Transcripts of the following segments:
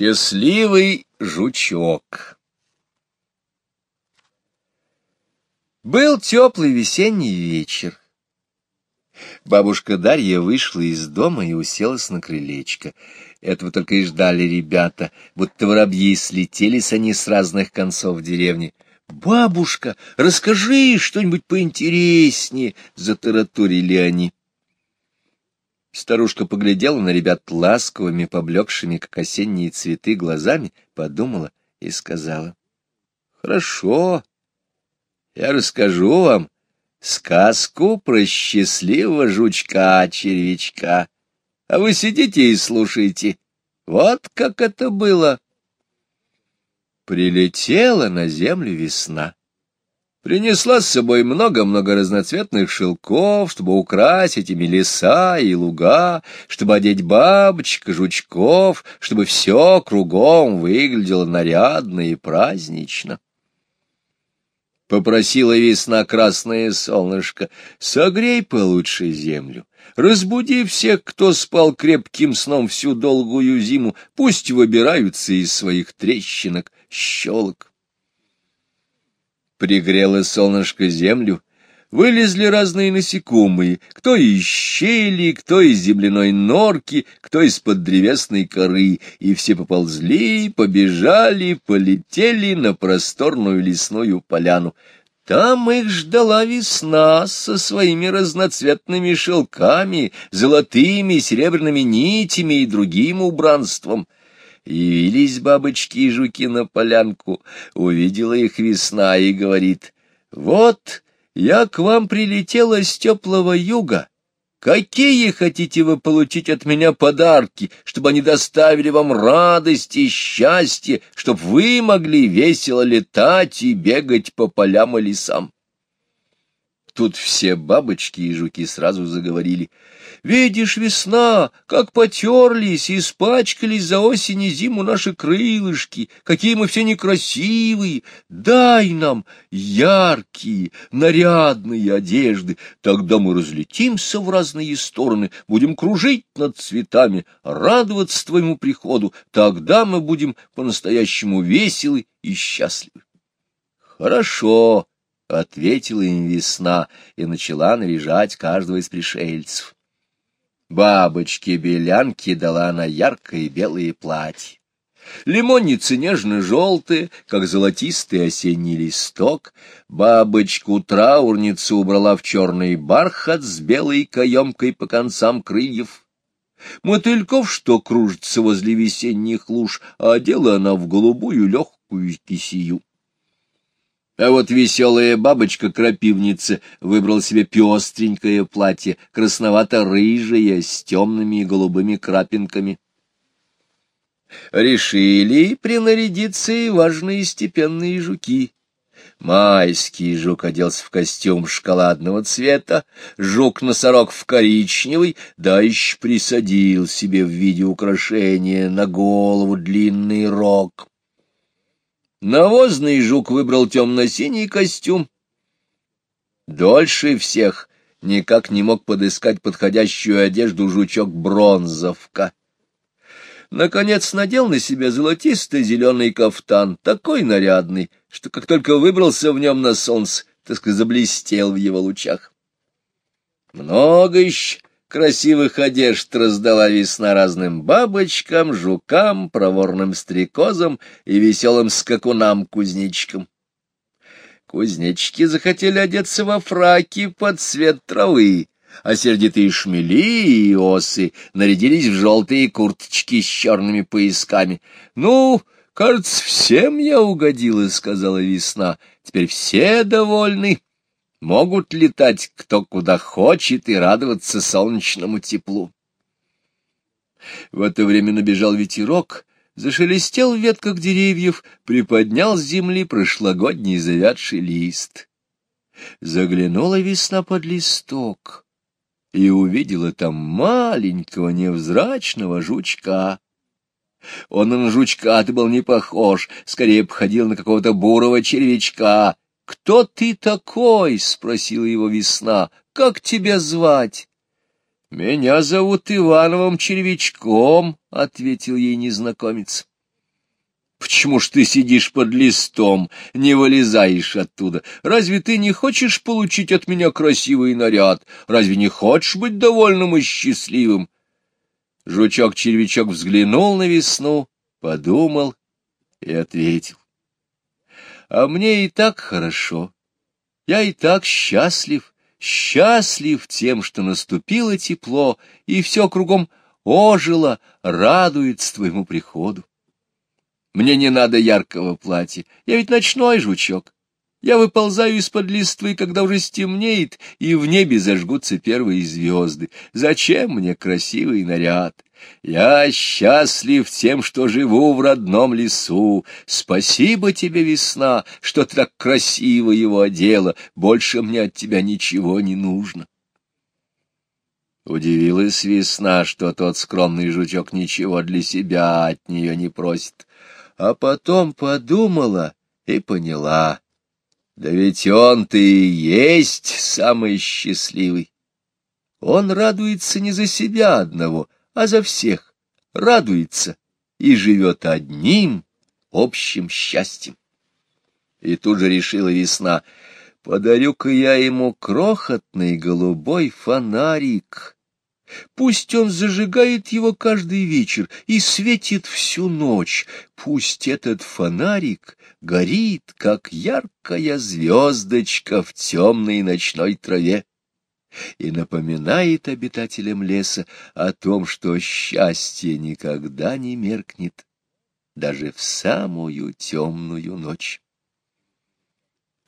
Счастливый жучок Был теплый весенний вечер. Бабушка Дарья вышла из дома и уселась на крылечко. Этого только и ждали ребята, будто воробьи слетелись они с разных концов деревни. «Бабушка, расскажи что-нибудь поинтереснее!» — затараторили они. Старушка поглядела на ребят ласковыми, поблекшими, как осенние цветы, глазами, подумала и сказала. — Хорошо, я расскажу вам сказку про счастливого жучка-червячка, а вы сидите и слушайте. Вот как это было. Прилетела на землю весна. Принесла с собой много-много разноцветных шелков, чтобы украсить ими леса и луга, чтобы одеть бабочек и жучков, чтобы все кругом выглядело нарядно и празднично. Попросила весна красное солнышко, согрей получше землю, разбуди всех, кто спал крепким сном всю долгую зиму, пусть выбираются из своих трещинок, щелок. Пригрело солнышко землю, вылезли разные насекомые, кто из щели, кто из земляной норки, кто из-под древесной коры, и все поползли, побежали, полетели на просторную лесную поляну. Там их ждала весна со своими разноцветными шелками, золотыми, серебряными нитями и другим убранством — Явились бабочки и жуки на полянку, увидела их весна и говорит, «Вот я к вам прилетела с теплого юга. Какие хотите вы получить от меня подарки, чтобы они доставили вам радость и счастье, чтобы вы могли весело летать и бегать по полям и лесам?» Тут все бабочки и жуки сразу заговорили. «Видишь, весна, как потерлись испачкались за осень и зиму наши крылышки, какие мы все некрасивые! Дай нам яркие, нарядные одежды, тогда мы разлетимся в разные стороны, будем кружить над цветами, радоваться твоему приходу, тогда мы будем по-настоящему веселы и счастливы». «Хорошо», — ответила им весна и начала наряжать каждого из пришельцев. Бабочке-белянке дала она яркое белое платье. Лимонницы нежно-желтые, как золотистый осенний листок. Бабочку-траурницу убрала в черный бархат с белой каемкой по концам крыльев. Мотыльков, что кружится возле весенних луж, одела она в голубую легкую кисию. А вот веселая бабочка-крапивница выбрала себе пестренькое платье, красновато-рыжее, с темными и голубыми крапинками. Решили принарядиться и важные степенные жуки. Майский жук оделся в костюм шоколадного цвета, жук-носорог в коричневый, да еще присадил себе в виде украшения на голову длинный рог. Навозный жук выбрал темно-синий костюм. Дольше всех никак не мог подыскать подходящую одежду жучок-бронзовка. Наконец надел на себя золотистый зеленый кафтан, такой нарядный, что как только выбрался в нем на солнце, так сказать, заблестел в его лучах. Много еще красивых одежд раздала весна разным бабочкам, жукам, проворным стрекозам и веселым скакунам-кузнечикам. Кузнечики захотели одеться во фраки под цвет травы, а сердитые шмели и осы нарядились в желтые курточки с черными поясками. — Ну, кажется, всем я угодила, — сказала весна. — Теперь все довольны могут летать кто куда хочет и радоваться солнечному теплу. В это время набежал ветерок, зашелестел в ветках деревьев, приподнял с земли прошлогодний завядший лист. Заглянула весна под листок и увидела там маленького невзрачного жучка. Он на жучка-то был не похож, скорее походил на какого-то бурого червячка, «Кто ты такой?» — спросила его весна. «Как тебя звать?» «Меня зовут Ивановым Червячком», — ответил ей незнакомец. Почему ж ты сидишь под листом, не вылезаешь оттуда? Разве ты не хочешь получить от меня красивый наряд? Разве не хочешь быть довольным и счастливым? Жучок-червячок взглянул на весну, подумал и ответил. А мне и так хорошо. Я и так счастлив, счастлив тем, что наступило тепло, и все кругом ожило, радуется твоему приходу. Мне не надо яркого платья, я ведь ночной жучок. Я выползаю из-под листвы, когда уже стемнеет, и в небе зажгутся первые звезды. Зачем мне красивый наряд? Я счастлив тем, что живу в родном лесу. Спасибо тебе, весна, что ты так красиво его одела. Больше мне от тебя ничего не нужно. Удивилась весна, что тот скромный жучок ничего для себя от нее не просит а потом подумала и поняла. Да ведь он-то и есть самый счастливый. Он радуется не за себя одного, а за всех, радуется и живет одним общим счастьем. И тут же решила весна, подарю-ка я ему крохотный голубой фонарик, Пусть он зажигает его каждый вечер и светит всю ночь. Пусть этот фонарик горит, как яркая звездочка в темной ночной траве и напоминает обитателям леса о том, что счастье никогда не меркнет, даже в самую темную ночь.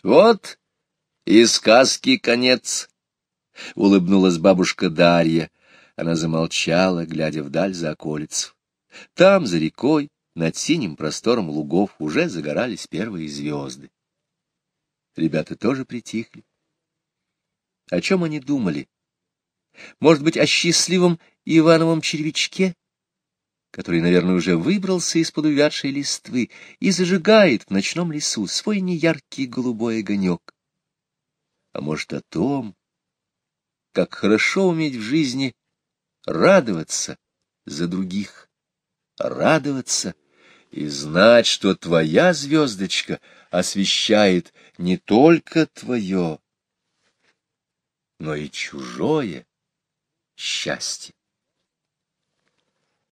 Вот и сказки конец, — улыбнулась бабушка Дарья. Она замолчала, глядя вдаль за околицу. Там, за рекой, над синим простором лугов, уже загорались первые звезды. Ребята тоже притихли. О чем они думали? Может быть, о счастливом Ивановом червячке, который, наверное, уже выбрался из-под увядшей листвы и зажигает в ночном лесу свой неяркий голубой огонек. А может, о том, как хорошо уметь в жизни радоваться за других, радоваться и знать, что твоя звездочка освещает не только твое, но и чужое счастье.